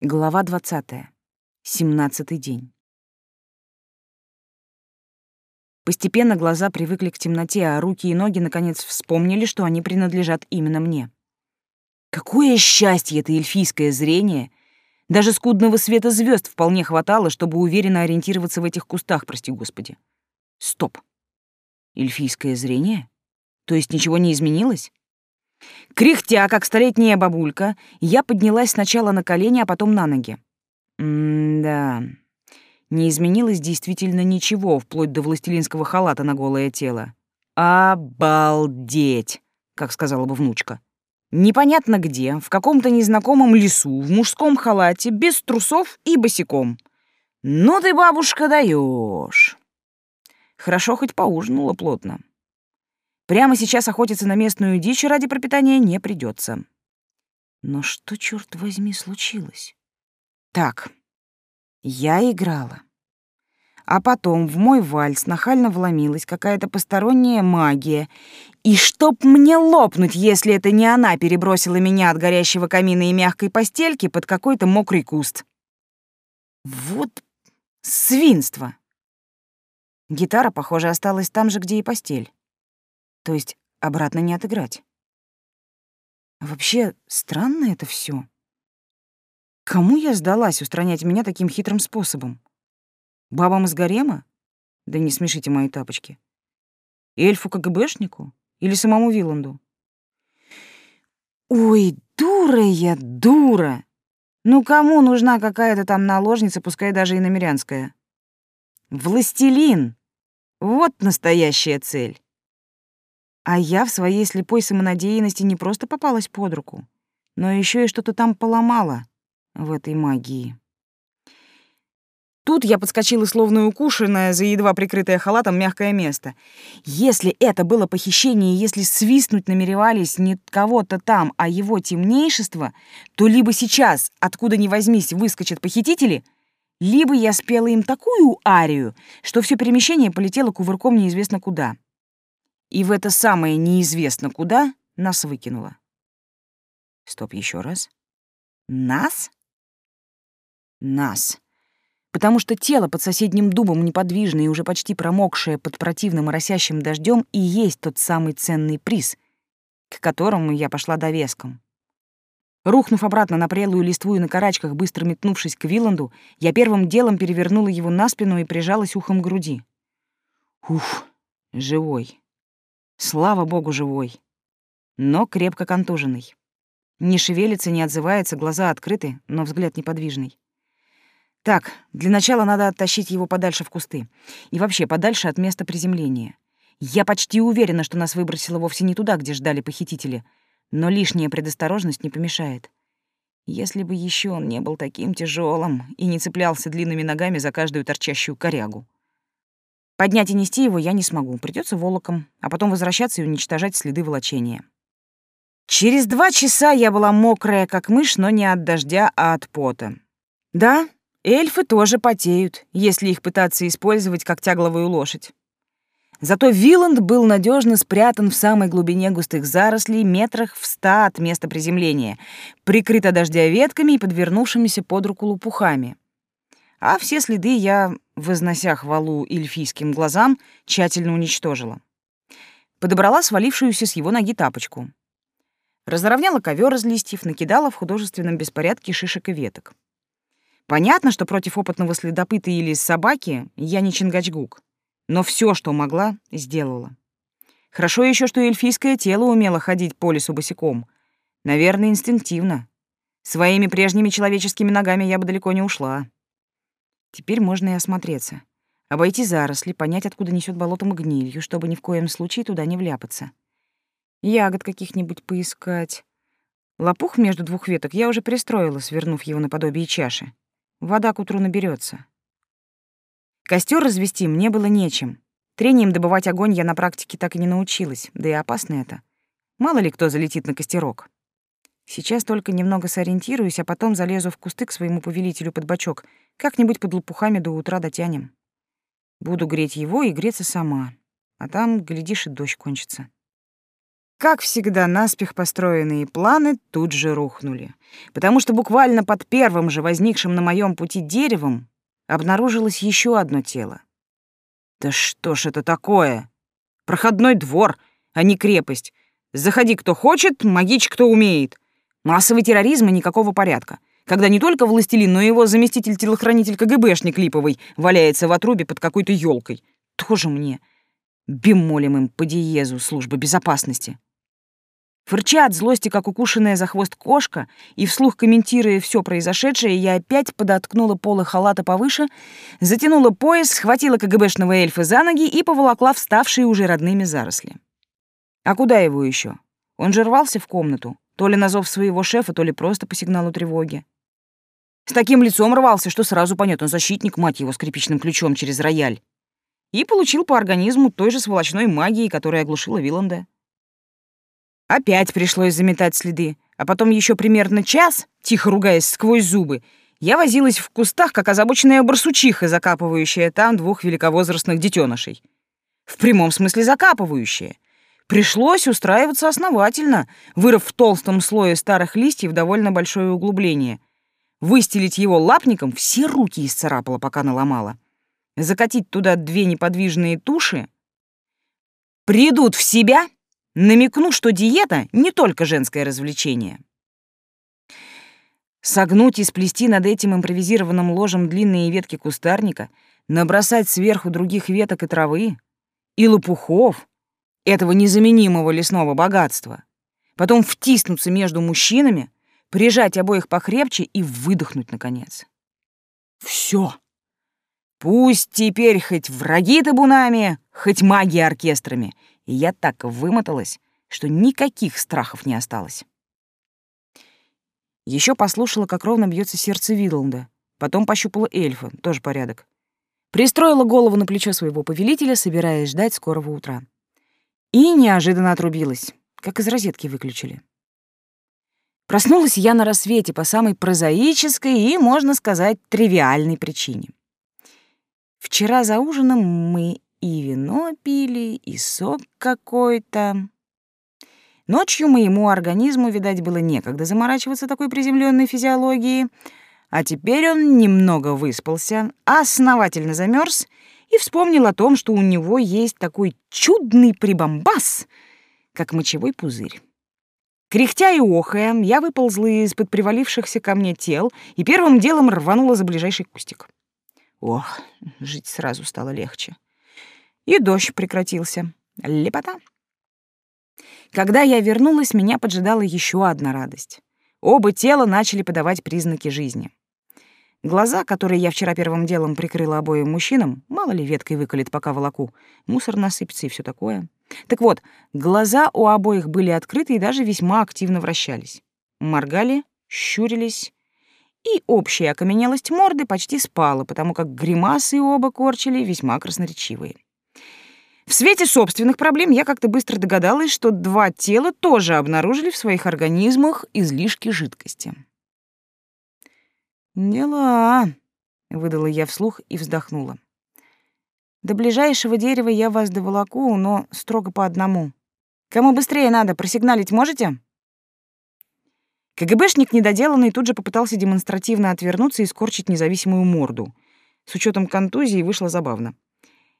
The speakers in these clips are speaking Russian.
Глава 20. Семнадцатый день. Постепенно глаза привыкли к темноте, а руки и ноги наконец вспомнили, что они принадлежат именно мне. Какое счастье это эльфийское зрение! Даже скудного света звезд вполне хватало, чтобы уверенно ориентироваться в этих кустах, прости господи. Стоп. Эльфийское зрение? То есть ничего не изменилось? Кряхтя, как столетняя бабулька, я поднялась сначала на колени, а потом на ноги. М-да, не изменилось действительно ничего, вплоть до властелинского халата на голое тело. «Обалдеть!» — как сказала бы внучка. Непонятно где, в каком-то незнакомом лесу, в мужском халате, без трусов и босиком. Ну ты, бабушка, даешь. Хорошо хоть поужинала плотно. Прямо сейчас охотиться на местную дичь ради пропитания не придется. Но что, черт возьми, случилось? Так, я играла. А потом в мой вальс нахально вломилась какая-то посторонняя магия. И чтоб мне лопнуть, если это не она перебросила меня от горящего камина и мягкой постельки под какой-то мокрый куст. Вот свинство. Гитара, похоже, осталась там же, где и постель. То есть обратно не отыграть. Вообще, странно это все. Кому я сдалась устранять меня таким хитрым способом? Бабам из гарема? Да не смешите мои тапочки. Эльфу-КГБшнику? Или самому Виланду? Ой, дура я, дура! Ну кому нужна какая-то там наложница, пускай даже и намерянская? Властелин! Вот настоящая цель. А я в своей слепой самонадеянности не просто попалась под руку, но еще и что-то там поломала в этой магии. Тут я подскочила, словно укушенная за едва прикрытое халатом мягкое место. Если это было похищение, если свистнуть намеревались не кого-то там, а его темнейшество, то либо сейчас, откуда ни возьмись, выскочат похитители, либо я спела им такую арию, что все перемещение полетело кувырком неизвестно куда и в это самое неизвестно куда нас выкинуло. Стоп, еще раз. Нас? Нас. Потому что тело под соседним дубом неподвижное и уже почти промокшее под противным моросящим дождем и есть тот самый ценный приз, к которому я пошла довеском. Рухнув обратно на прелую листву и на карачках, быстро метнувшись к Виланду, я первым делом перевернула его на спину и прижалась ухом к груди. Уф, живой. Слава богу, живой. Но крепко контуженный. Не шевелится, не отзывается, глаза открыты, но взгляд неподвижный. Так, для начала надо оттащить его подальше в кусты. И вообще подальше от места приземления. Я почти уверена, что нас выбросило вовсе не туда, где ждали похитители. Но лишняя предосторожность не помешает. Если бы еще он не был таким тяжелым и не цеплялся длинными ногами за каждую торчащую корягу. Поднять и нести его я не смогу, придется волоком, а потом возвращаться и уничтожать следы волочения. Через два часа я была мокрая, как мышь, но не от дождя, а от пота. Да, эльфы тоже потеют, если их пытаться использовать как тягловую лошадь. Зато Виланд был надежно спрятан в самой глубине густых зарослей, метрах в ста от места приземления, прикрыт от дождя ветками и подвернувшимися под руку лопухами. А все следы я вознося хвалу эльфийским глазам, тщательно уничтожила. Подобрала свалившуюся с его ноги тапочку. Разровняла ковер из листьев, накидала в художественном беспорядке шишек и веток. Понятно, что против опытного следопыта или собаки я не Чингачгук, но все, что могла, сделала. Хорошо еще, что эльфийское тело умело ходить по лесу босиком. Наверное, инстинктивно. Своими прежними человеческими ногами я бы далеко не ушла. Теперь можно и осмотреться. Обойти заросли, понять, откуда несет болотом гнилью, чтобы ни в коем случае туда не вляпаться. Ягод каких-нибудь поискать. Лопух между двух веток я уже пристроила, свернув его наподобие чаши. Вода к утру наберется. Костер развести мне было нечем. Трением добывать огонь я на практике так и не научилась, да и опасно это. Мало ли кто залетит на костерок. Сейчас только немного сориентируюсь, а потом залезу в кусты к своему повелителю под бочок. Как-нибудь под лопухами до утра дотянем. Буду греть его и греться сама. А там, глядишь, и дождь кончится. Как всегда, наспех построенные планы тут же рухнули, потому что буквально под первым же возникшим на моем пути деревом обнаружилось еще одно тело. Да что ж это такое? Проходной двор, а не крепость. Заходи кто хочет, магич кто умеет. Массовый терроризм и никакого порядка. Когда не только властелин, но и его заместитель-телохранитель КГБшник Липовый валяется в отрубе под какой-то елкой. Тоже мне. Бемолем им по диезу службы безопасности. Фырча от злости, как укушенная за хвост кошка, и вслух комментируя все произошедшее, я опять подоткнула полы халата повыше, затянула пояс, схватила КГБшного эльфа за ноги и поволокла вставшие уже родными заросли. А куда его еще? Он же рвался в комнату, то ли на зов своего шефа, то ли просто по сигналу тревоги. С таким лицом рвался, что сразу понятно, защитник, мать его, скрипичным ключом через рояль. И получил по организму той же сволочной магии, которая оглушила Виланда. Опять пришлось заметать следы, а потом еще примерно час, тихо ругаясь сквозь зубы, я возилась в кустах, как озабоченная барсучиха, закапывающая там двух великовозрастных детенышей. В прямом смысле закапывающая — Пришлось устраиваться основательно, вырыв в толстом слое старых листьев довольно большое углубление. Выстелить его лапником все руки исцарапала, пока наломала. Закатить туда две неподвижные туши. Придут в себя, намекну, что диета — не только женское развлечение. Согнуть и сплести над этим импровизированным ложем длинные ветки кустарника, набросать сверху других веток и травы, и лопухов, этого незаменимого лесного богатства, потом втиснуться между мужчинами, прижать обоих покрепче и выдохнуть, наконец. Все. Пусть теперь хоть враги табунами, хоть маги оркестрами. И я так вымоталась, что никаких страхов не осталось. Еще послушала, как ровно бьется сердце Видланда. Потом пощупала эльфа, тоже порядок. Пристроила голову на плечо своего повелителя, собираясь ждать скорого утра. И неожиданно отрубилась, как из розетки выключили. Проснулась я на рассвете по самой прозаической и, можно сказать, тривиальной причине. Вчера за ужином мы и вино пили, и сок какой-то. Ночью моему организму, видать, было некогда заморачиваться такой приземленной физиологией, а теперь он немного выспался, основательно замерз и вспомнил о том, что у него есть такой чудный прибамбас, как мочевой пузырь. Кряхтя и охая, я выползла из-под привалившихся ко мне тел и первым делом рванула за ближайший кустик. Ох, жить сразу стало легче. И дождь прекратился. Лепота. Когда я вернулась, меня поджидала еще одна радость. Оба тела начали подавать признаки жизни. Глаза, которые я вчера первым делом прикрыла обоим мужчинам, мало ли веткой выколет, пока волоку, мусор насыпется и все такое. Так вот, глаза у обоих были открыты и даже весьма активно вращались. Моргали, щурились, и общая окаменелость морды почти спала, потому как гримасы оба корчили весьма красноречивые. В свете собственных проблем я как-то быстро догадалась, что два тела тоже обнаружили в своих организмах излишки жидкости. «Дела», — выдала я вслух и вздохнула. «До ближайшего дерева я вас доволоку, но строго по одному. Кому быстрее надо, просигналить можете?» КГБшник недоделанный тут же попытался демонстративно отвернуться и скорчить независимую морду. С учетом контузии вышло забавно.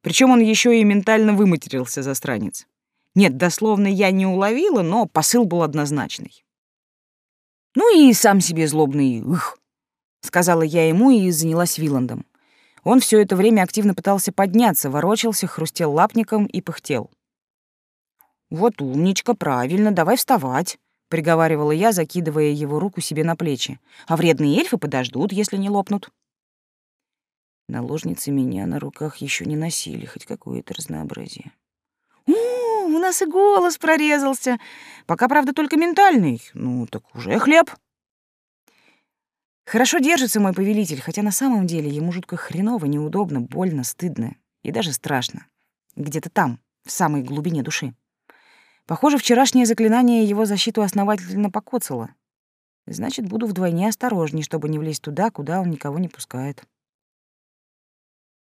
Причем он еще и ментально выматерился, засранец. Нет, дословно я не уловила, но посыл был однозначный. Ну и сам себе злобный «ых» сказала я ему и занялась Виландом. Он все это время активно пытался подняться, ворочался, хрустел лапником и пыхтел. «Вот умничка, правильно, давай вставать», — приговаривала я, закидывая его руку себе на плечи. «А вредные эльфы подождут, если не лопнут». Наложницы меня на руках еще не носили, хоть какое-то разнообразие. «У, у нас и голос прорезался. Пока, правда, только ментальный. Ну, так уже хлеб». Хорошо держится мой повелитель, хотя на самом деле ему жутко хреново, неудобно, больно, стыдно и даже страшно. Где-то там, в самой глубине души. Похоже, вчерашнее заклинание его защиту основательно покоцало. Значит, буду вдвойне осторожней, чтобы не влезть туда, куда он никого не пускает.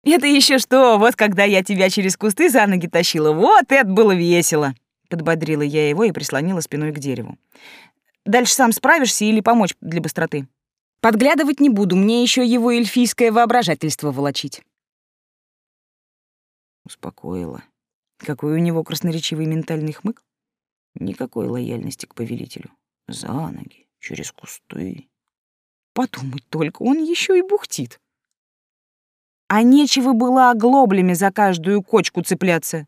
«Это еще что? Вот когда я тебя через кусты за ноги тащила, вот это было весело!» подбодрила я его и прислонила спиной к дереву. «Дальше сам справишься или помочь для быстроты?» «Подглядывать не буду, мне еще его эльфийское воображательство волочить». Успокоила. Какой у него красноречивый ментальный хмык. Никакой лояльности к повелителю. За ноги, через кусты. Подумать только, он еще и бухтит. А нечего было оглоблями за каждую кочку цепляться.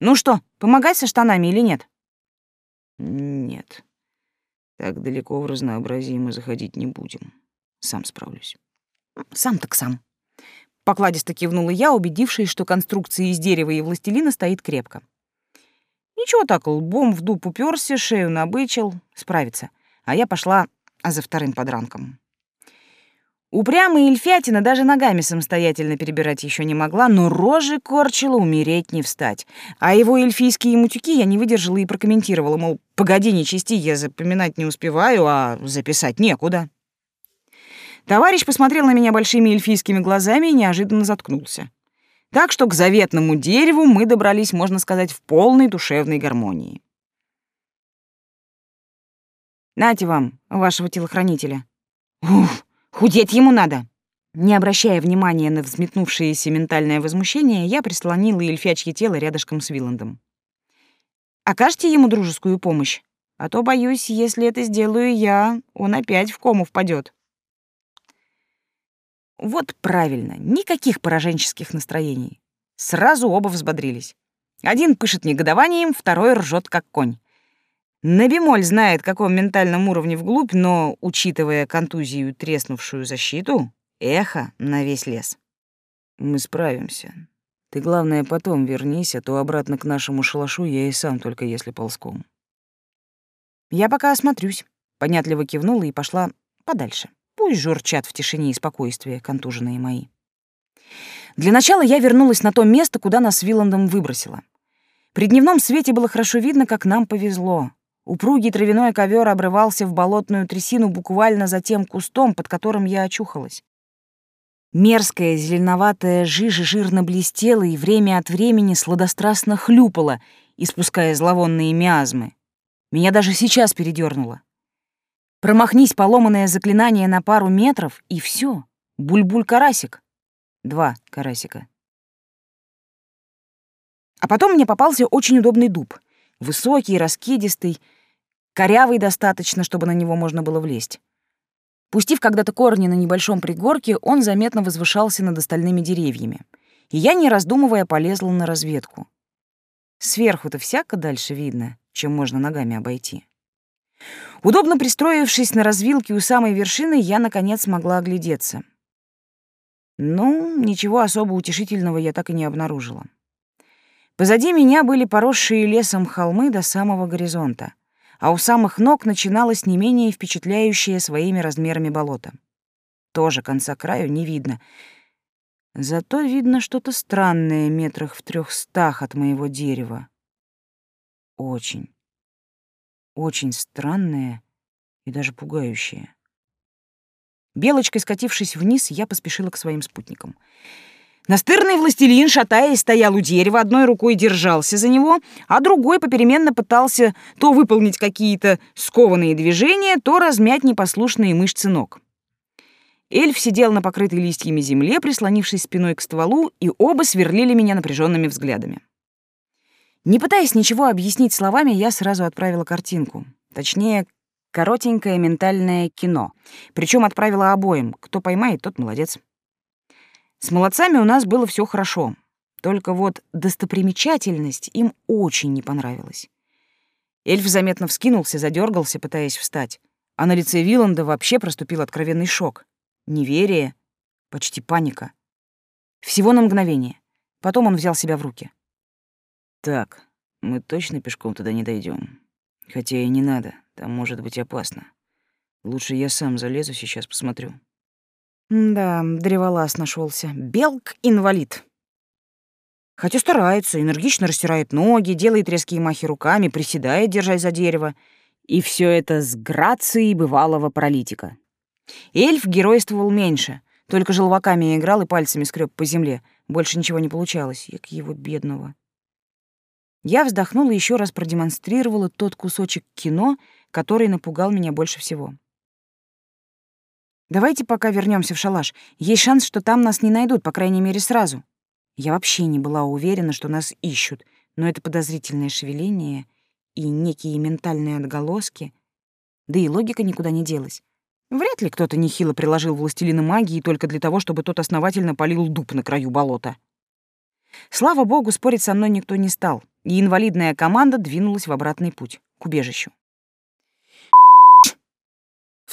Ну что, помогать со штанами или нет? Нет. Так далеко в разнообразие мы заходить не будем. Сам справлюсь. Сам так сам. Покладисто кивнула я, убедившись, что конструкция из дерева и властелина стоит крепко. Ничего так, лбом в дуб уперся, шею набычил, справится. А я пошла за вторым подранком. Упрямая эльфятина даже ногами самостоятельно перебирать еще не могла, но рожи корчила умереть не встать. А его эльфийские мутюки я не выдержала и прокомментировала, мол, погоди, нечисти, я запоминать не успеваю, а записать некуда. Товарищ посмотрел на меня большими эльфийскими глазами и неожиданно заткнулся. Так что к заветному дереву мы добрались, можно сказать, в полной душевной гармонии. «Нате вам, вашего телохранителя». «Уф, Худеть ему надо. Не обращая внимания на взметнувшееся ментальное возмущение, я прислонила эльфячье тело рядышком с Виландом. «Окажете ему дружескую помощь? А то, боюсь, если это сделаю я, он опять в кому впадет. Вот правильно, никаких пораженческих настроений. Сразу оба взбодрились. Один пышет негодованием, второй ржет как конь. На бемоль знает, каком ментальном уровне вглубь, но, учитывая контузию и треснувшую защиту, эхо на весь лес. Мы справимся. Ты, главное, потом вернись, а то обратно к нашему шалашу я и сам, только если ползком. Я пока осмотрюсь. Понятливо кивнула и пошла подальше. Пусть журчат в тишине и спокойствии контуженные мои. Для начала я вернулась на то место, куда нас с Виландом выбросила. При дневном свете было хорошо видно, как нам повезло. Упругий травяной ковер обрывался в болотную трясину буквально за тем кустом, под которым я очухалась. Мерзкая зеленоватая жижа жирно блестела и время от времени сладострастно хлюпала, испуская зловонные миазмы. Меня даже сейчас передернуло. Промахнись поломанное заклинание на пару метров, и все. Буль-буль-карасик. Два карасика. А потом мне попался очень удобный дуб. Высокий, раскидистый, корявый достаточно, чтобы на него можно было влезть. Пустив когда-то корни на небольшом пригорке, он заметно возвышался над остальными деревьями. И я, не раздумывая, полезла на разведку. Сверху-то всяко дальше видно, чем можно ногами обойти. Удобно пристроившись на развилке у самой вершины, я, наконец, смогла оглядеться. Ну, ничего особо утешительного я так и не обнаружила. Позади меня были поросшие лесом холмы до самого горизонта — а у самых ног начиналось не менее впечатляющее своими размерами болото. Тоже конца краю не видно. Зато видно что-то странное метрах в трехстах от моего дерева. Очень, очень странное и даже пугающее. Белочкой скатившись вниз, я поспешила к своим спутникам — Настырный властелин, шатаясь, стоял у дерева, одной рукой держался за него, а другой попеременно пытался то выполнить какие-то скованные движения, то размять непослушные мышцы ног. Эльф сидел на покрытой листьями земле, прислонившись спиной к стволу, и оба сверлили меня напряженными взглядами. Не пытаясь ничего объяснить словами, я сразу отправила картинку. Точнее, коротенькое ментальное кино. Причем отправила обоим. Кто поймает, тот молодец. С молодцами у нас было все хорошо. Только вот достопримечательность им очень не понравилась. Эльф заметно вскинулся, задергался, пытаясь встать. А на лице Виланда вообще проступил откровенный шок. Неверие, почти паника. Всего на мгновение. Потом он взял себя в руки. «Так, мы точно пешком туда не дойдем. Хотя и не надо, там может быть опасно. Лучше я сам залезу, сейчас посмотрю». Да, древолаз нашелся. Белк-инвалид. Хотя старается, энергично растирает ноги, делает резкие махи руками, приседает, держась за дерево. И все это с грацией бывалого паралитика. Эльф геройствовал меньше, только желваками играл и пальцами скреб по земле. Больше ничего не получалось, як его бедного. Я вздохнула и еще раз продемонстрировала тот кусочек кино, который напугал меня больше всего. Давайте пока вернемся в шалаш. Есть шанс, что там нас не найдут, по крайней мере, сразу. Я вообще не была уверена, что нас ищут, но это подозрительное шевеление и некие ментальные отголоски, да и логика никуда не делась. Вряд ли кто-то нехило приложил властелина магии только для того, чтобы тот основательно полил дуб на краю болота. Слава богу, спорить со мной никто не стал, и инвалидная команда двинулась в обратный путь, к убежищу.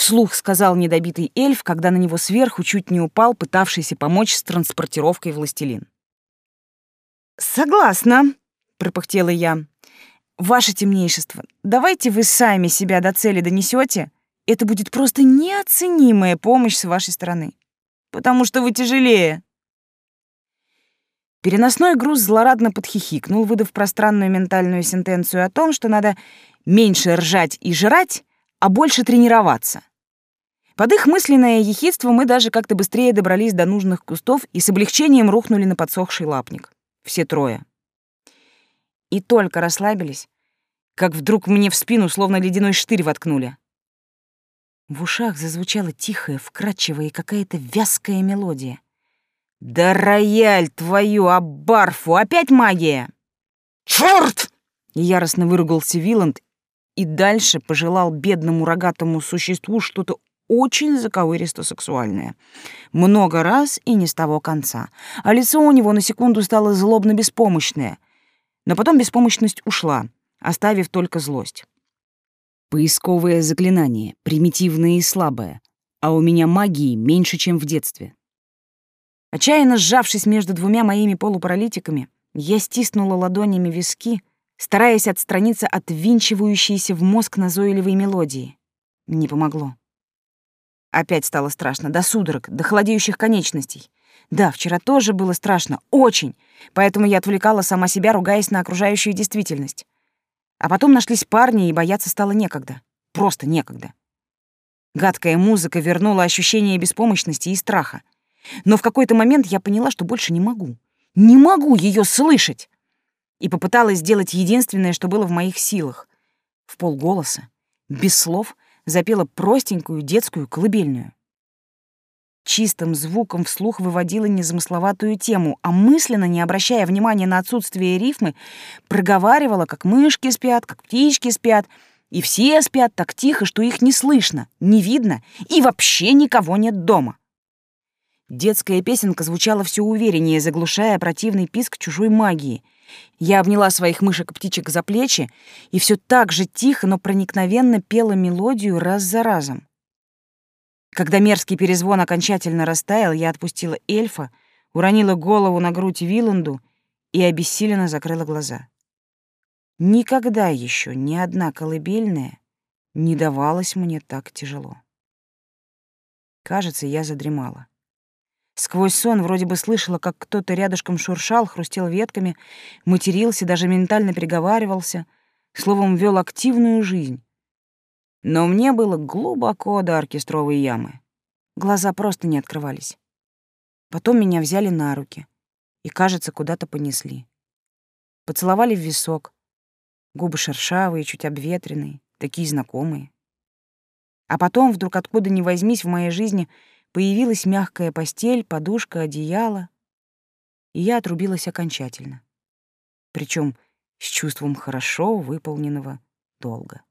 Вслух сказал недобитый эльф, когда на него сверху чуть не упал, пытавшийся помочь с транспортировкой властелин. «Согласна», — пропыхтела я. «Ваше темнейшество, давайте вы сами себя до цели донесете. Это будет просто неоценимая помощь с вашей стороны, потому что вы тяжелее». Переносной груз злорадно подхихикнул, выдав пространную ментальную сентенцию о том, что надо меньше ржать и жрать, а больше тренироваться. Под их мысленное ехидство мы даже как-то быстрее добрались до нужных кустов и с облегчением рухнули на подсохший лапник. Все трое. И только расслабились, как вдруг мне в спину словно ледяной штырь воткнули. В ушах зазвучала тихая, вкрадчивая и какая-то вязкая мелодия — «Да рояль твою, а барфу! Опять магия!» «Чёрт!» — яростно выругался Виланд и дальше пожелал бедному рогатому существу что-то очень заковыристо-сексуальное. Много раз и не с того конца. А лицо у него на секунду стало злобно-беспомощное. Но потом беспомощность ушла, оставив только злость. Поисковое заклинание, примитивное и слабое. А у меня магии меньше, чем в детстве. Отчаянно сжавшись между двумя моими полупаралитиками, я стиснула ладонями виски, стараясь отстраниться от винчивающейся в мозг назойливой мелодии. Не помогло. Опять стало страшно, до судорог, до холодеющих конечностей. Да, вчера тоже было страшно, очень, поэтому я отвлекала сама себя, ругаясь на окружающую действительность. А потом нашлись парни, и бояться стало некогда. Просто некогда. Гадкая музыка вернула ощущение беспомощности и страха. Но в какой-то момент я поняла, что больше не могу. Не могу ее слышать. И попыталась сделать единственное, что было в моих силах. В полголоса, без слов, запела простенькую детскую колыбельную. Чистым звуком вслух выводила незамысловатую тему, а мысленно, не обращая внимания на отсутствие рифмы, проговаривала, как мышки спят, как птички спят, и все спят так тихо, что их не слышно, не видно, и вообще никого нет дома. Детская песенка звучала все увереннее, заглушая противный писк чужой магии. Я обняла своих мышек-птичек за плечи и все так же тихо, но проникновенно пела мелодию раз за разом. Когда мерзкий перезвон окончательно растаял, я отпустила эльфа, уронила голову на грудь Виланду и обессиленно закрыла глаза. Никогда еще ни одна колыбельная не давалась мне так тяжело. Кажется, я задремала. Сквозь сон вроде бы слышала, как кто-то рядышком шуршал, хрустел ветками, матерился, даже ментально переговаривался, словом, вел активную жизнь. Но мне было глубоко до оркестровой ямы. Глаза просто не открывались. Потом меня взяли на руки и, кажется, куда-то понесли. Поцеловали в висок. Губы шершавые, чуть обветренные, такие знакомые. А потом, вдруг откуда ни возьмись в моей жизни — Появилась мягкая постель, подушка, одеяло, и я отрубилась окончательно. Причем с чувством хорошо выполненного долга.